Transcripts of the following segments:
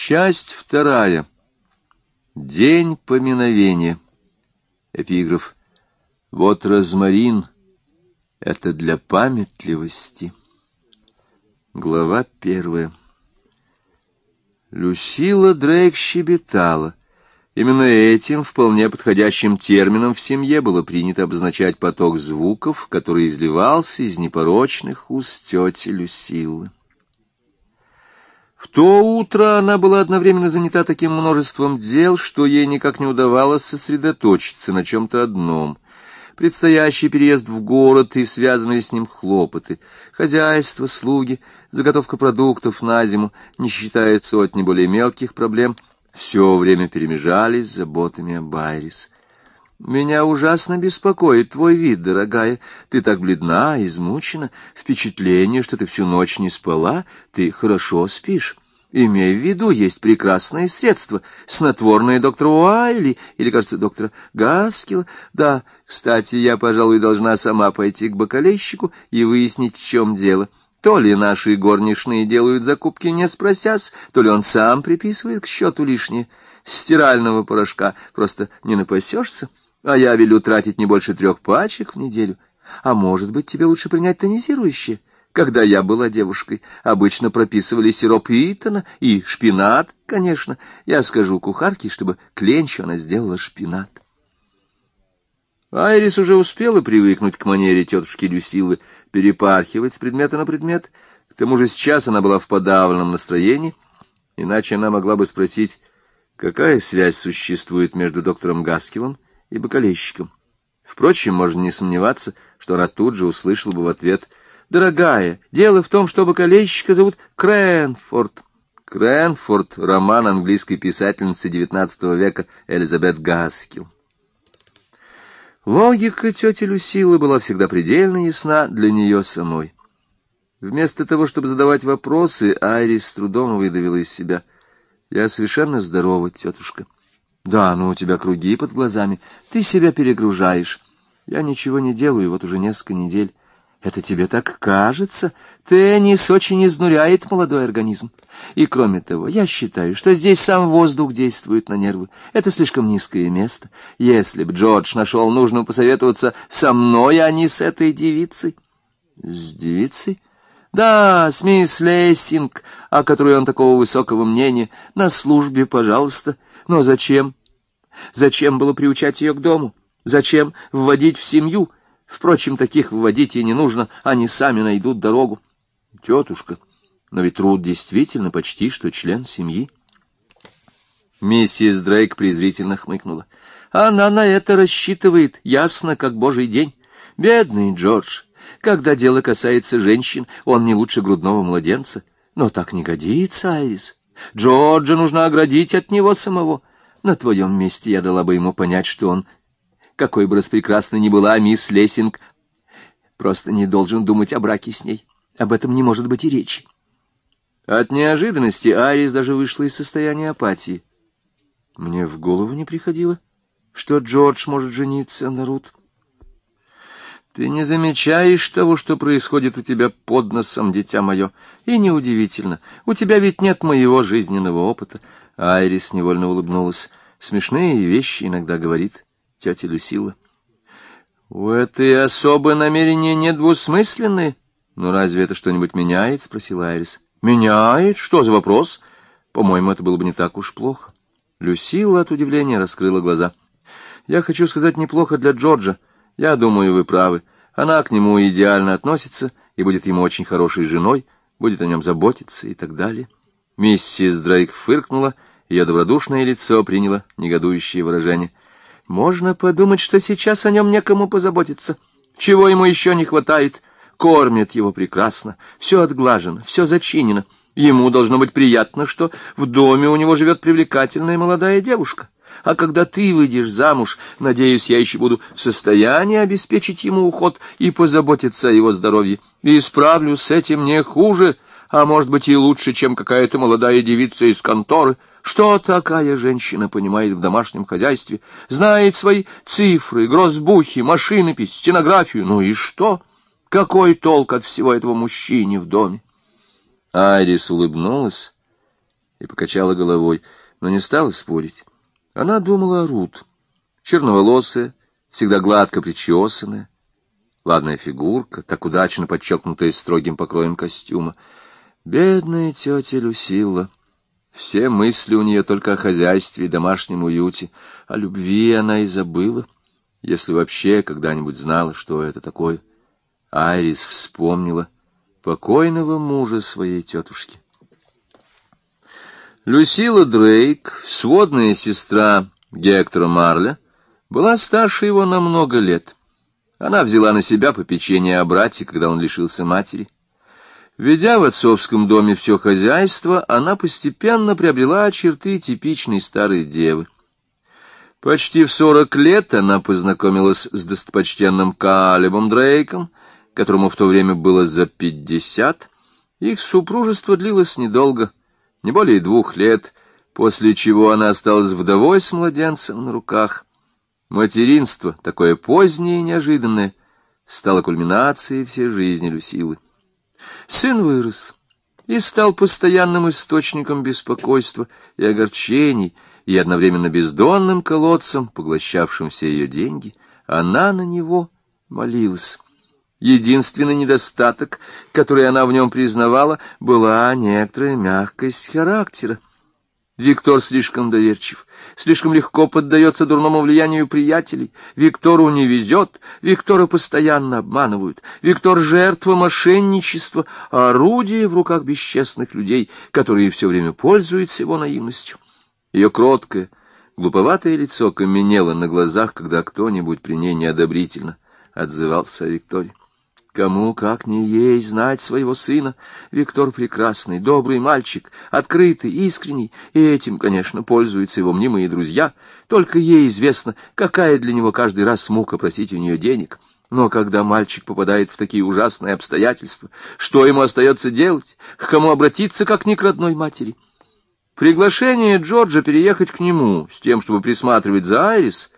Часть вторая. День поминовения. Эпиграф. Вот розмарин — это для памятливости. Глава первая. Люсила Дрейк щебетала. Именно этим вполне подходящим термином в семье было принято обозначать поток звуков, который изливался из непорочных уст тети Люсилы. В то утро она была одновременно занята таким множеством дел, что ей никак не удавалось сосредоточиться на чем-то одном. Предстоящий переезд в город и связанные с ним хлопоты, хозяйство, слуги, заготовка продуктов на зиму, не считая сотни более мелких проблем, все время перемежались заботами об Айрис — меня ужасно беспокоит твой вид, дорогая. Ты так бледна, измучена. Впечатление, что ты всю ночь не спала. Ты хорошо спишь. Имей в виду, есть прекрасные средства. Снотворные доктора Уайли или, кажется, доктора Гаскила. Да, кстати, я, пожалуй, должна сама пойти к бокалейщику и выяснить, в чем дело. То ли наши горничные делают закупки не спросясь, то ли он сам приписывает к счету лишнее. Стирального порошка просто не напасешься а я велю тратить не больше трех пачек в неделю. А может быть, тебе лучше принять тонизирующее? Когда я была девушкой, обычно прописывали сироп Итана и шпинат, конечно. Я скажу кухарке, чтобы к ленчу она сделала шпинат. Айрис уже успела привыкнуть к манере тетушки Люсилы перепархивать с предмета на предмет. К тому же сейчас она была в подавленном настроении, иначе она могла бы спросить, какая связь существует между доктором Гаскилом и бокалейщиком. Впрочем, можно не сомневаться, что она тут же услышала бы в ответ «Дорогая, дело в том, что бокалейщика зовут Крэнфорд». Крэнфорд — роман английской писательницы XIX века Элизабет Гаскил. Логика тети Люсилы была всегда предельно ясна для нее самой. Вместо того, чтобы задавать вопросы, Айрис с трудом выдавила из себя. «Я совершенно здорова, тетушка». Да, но у тебя круги под глазами. Ты себя перегружаешь. Я ничего не делаю вот уже несколько недель. Это тебе так кажется? Теннис очень изнуряет молодой организм. И кроме того, я считаю, что здесь сам воздух действует на нервы. Это слишком низкое место. Если б Джордж нашел нужным посоветоваться со мной, а не с этой девицей. С девицей? Да, с мисс Лессинг, о которой он такого высокого мнения. На службе, пожалуйста. Но зачем? Зачем было приучать ее к дому? Зачем вводить в семью? Впрочем, таких вводить и не нужно, они сами найдут дорогу. Тетушка, но ведь Рут действительно почти что член семьи. Миссис Дрейк презрительно хмыкнула. Она на это рассчитывает, ясно, как божий день. Бедный Джордж, когда дело касается женщин, он не лучше грудного младенца. Но так не годится, Айрис. Джорджа нужно оградить от него самого. На твоем месте я дала бы ему понять, что он, какой бы распрекрасной ни была мисс Лессинг, просто не должен думать о браке с ней. Об этом не может быть и речи. От неожиданности Арис даже вышла из состояния апатии. Мне в голову не приходило, что Джордж может жениться на Рут. Ты не замечаешь того, что происходит у тебя под носом, дитя мое, и неудивительно. У тебя ведь нет моего жизненного опыта. Айрис невольно улыбнулась. Смешные вещи иногда говорит тетя Люсила. У этой особы намерения недвусмысленные. Ну разве это что-нибудь меняет? спросила Айрис. Меняет? Что за вопрос? По-моему, это было бы не так уж плохо. Люсила от удивления раскрыла глаза. Я хочу сказать неплохо для Джорджа. Я думаю, вы правы. Она к нему идеально относится и будет ему очень хорошей женой, будет о нем заботиться и так далее. Миссис Дрейк фыркнула ее добродушное лицо приняло негодующее выражение. «Можно подумать, что сейчас о нем некому позаботиться. Чего ему еще не хватает? Кормят его прекрасно, все отглажено, все зачинено. Ему должно быть приятно, что в доме у него живет привлекательная молодая девушка. А когда ты выйдешь замуж, надеюсь, я еще буду в состоянии обеспечить ему уход и позаботиться о его здоровье. И справлюсь с этим не хуже, а может быть и лучше, чем какая-то молодая девица из конторы». Что такая женщина понимает в домашнем хозяйстве? Знает свои цифры, грозбухи, машинопись, стенографию. Ну и что? Какой толк от всего этого мужчине в доме? Айрис улыбнулась и покачала головой, но не стала спорить. Она думала о Рут, черноволосая, всегда гладко причесанная, ладная фигурка, так удачно подчеркнутая строгим покроем костюма. Бедная тетя Люсилла. Все мысли у нее только о хозяйстве и домашнем уюте. О любви она и забыла, если вообще когда-нибудь знала, что это такое. Айрис вспомнила покойного мужа своей тетушки. Люсила Дрейк, сводная сестра Гектора Марля, была старше его на много лет. Она взяла на себя попечение о брате, когда он лишился матери. Ведя в отцовском доме все хозяйство, она постепенно приобрела черты типичной старой девы. Почти в сорок лет она познакомилась с достопочтенным Калебом Дрейком, которому в то время было за пятьдесят. Их супружество длилось недолго, не более двух лет, после чего она осталась вдовой с младенцем на руках. Материнство, такое позднее и неожиданное, стало кульминацией всей жизни Люсилы. Сын вырос и стал постоянным источником беспокойства и огорчений, и одновременно бездонным колодцем, поглощавшим все ее деньги. Она на него молилась. Единственный недостаток, который она в нем признавала, была некоторая мягкость характера. Виктор слишком доверчив, слишком легко поддается дурному влиянию приятелей. Виктору не везет, Виктора постоянно обманывают. Виктор — жертва мошенничества, а орудие в руках бесчестных людей, которые все время пользуются его наивностью. Ее кроткое, глуповатое лицо каменело на глазах, когда кто-нибудь при ней неодобрительно отзывался о Викторе. Кому, как не ей, знать своего сына? Виктор прекрасный, добрый мальчик, открытый, искренний, и этим, конечно, пользуются его мнимые друзья. Только ей известно, какая для него каждый раз мука просить у нее денег. Но когда мальчик попадает в такие ужасные обстоятельства, что ему остается делать? К кому обратиться, как не к родной матери? Приглашение Джорджа переехать к нему с тем, чтобы присматривать за Айрис —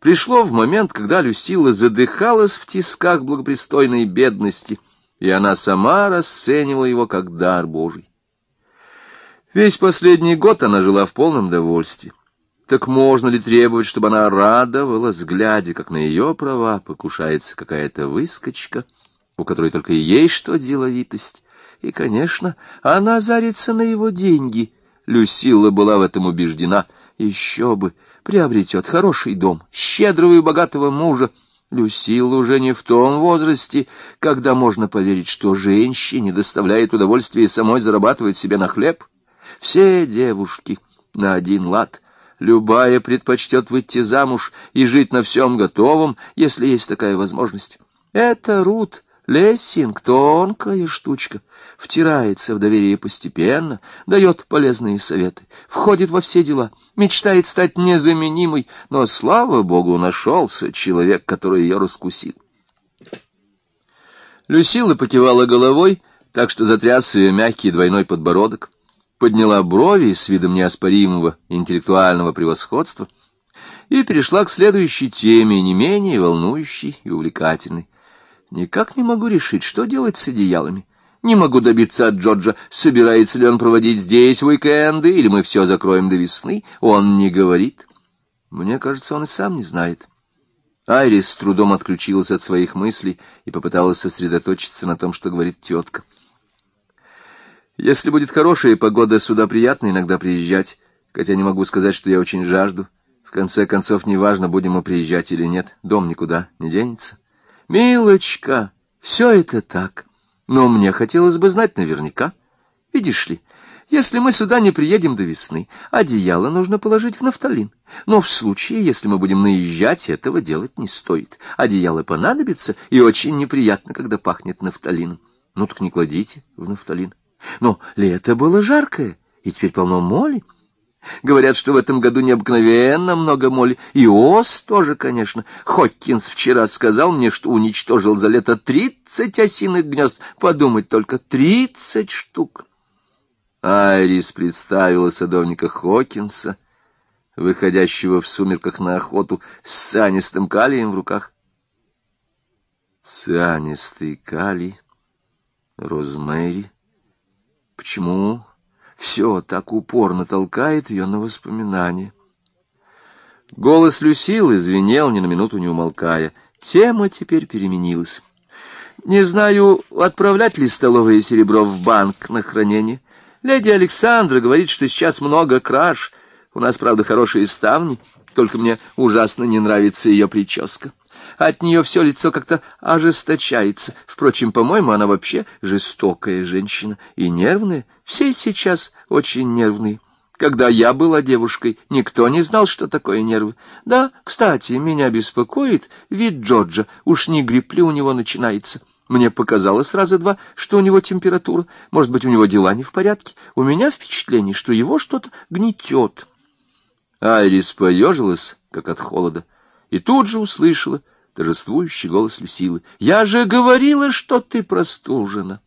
пришло в момент, когда Люсила задыхалась в тисках благопристойной бедности, и она сама расценивала его как дар Божий. Весь последний год она жила в полном довольстве. Так можно ли требовать, чтобы она радовалась, глядя, как на ее права покушается какая-то выскочка, у которой только есть что деловитость? И, конечно, она зарится на его деньги. Люсила была в этом убеждена. Еще бы! Приобретет хороший дом, щедрого и богатого мужа. Люсила уже не в том возрасте, когда можно поверить, что женщине доставляет удовольствие самой зарабатывать себе на хлеб. Все девушки на один лад. Любая предпочтет выйти замуж и жить на всем готовом, если есть такая возможность. Это Рут Лессинг — тонкая штучка, втирается в доверие постепенно, дает полезные советы, входит во все дела, мечтает стать незаменимой, но, слава богу, нашелся человек, который ее раскусил. Люсила покивала головой, так что затряс ее мягкий двойной подбородок, подняла брови с видом неоспоримого интеллектуального превосходства и перешла к следующей теме, не менее волнующей и увлекательной. Никак не могу решить, что делать с одеялами. Не могу добиться от Джорджа, собирается ли он проводить здесь уикенды, или мы все закроем до весны. Он не говорит. Мне кажется, он и сам не знает. Айрис с трудом отключилась от своих мыслей и попыталась сосредоточиться на том, что говорит тетка. Если будет хорошая погода, сюда приятно иногда приезжать, хотя не могу сказать, что я очень жажду. В конце концов, неважно, будем мы приезжать или нет, дом никуда не денется. «Милочка, все это так, но мне хотелось бы знать наверняка. Видишь ли, если мы сюда не приедем до весны, одеяло нужно положить в нафталин. Но в случае, если мы будем наезжать, этого делать не стоит. Одеяло понадобится, и очень неприятно, когда пахнет нафталином. Ну так не кладите в нафталин. Но лето было жаркое, и теперь полно моли. Говорят, что в этом году необыкновенно много моли. И ос тоже, конечно. Хоккинс вчера сказал мне, что уничтожил за лето тридцать осиных гнезд. Подумать только, тридцать штук. Айрис представила садовника Хокинса, выходящего в сумерках на охоту с цианистым калием в руках. Цианистый калий, розмэри. Почему Все так упорно толкает ее на воспоминания. Голос Люсилы звенел, ни на минуту не умолкая. Тема теперь переменилась. Не знаю, отправлять ли столовое серебро в банк на хранение. Леди Александра говорит, что сейчас много краж. У нас, правда, хорошие ставни, только мне ужасно не нравится ее прическа. От нее все лицо как-то ожесточается. Впрочем, по-моему, она вообще жестокая женщина и нервная. Все сейчас очень нервные. Когда я была девушкой, никто не знал, что такое нервы. Да, кстати, меня беспокоит вид Джорджа. Уж не грипп у него начинается? Мне показалось раза два, что у него температура. Может быть, у него дела не в порядке. У меня впечатление, что его что-то гнетет. Айрис поежилась, как от холода, и тут же услышала торжествующий голос Люсилы. «Я же говорила, что ты простужена!»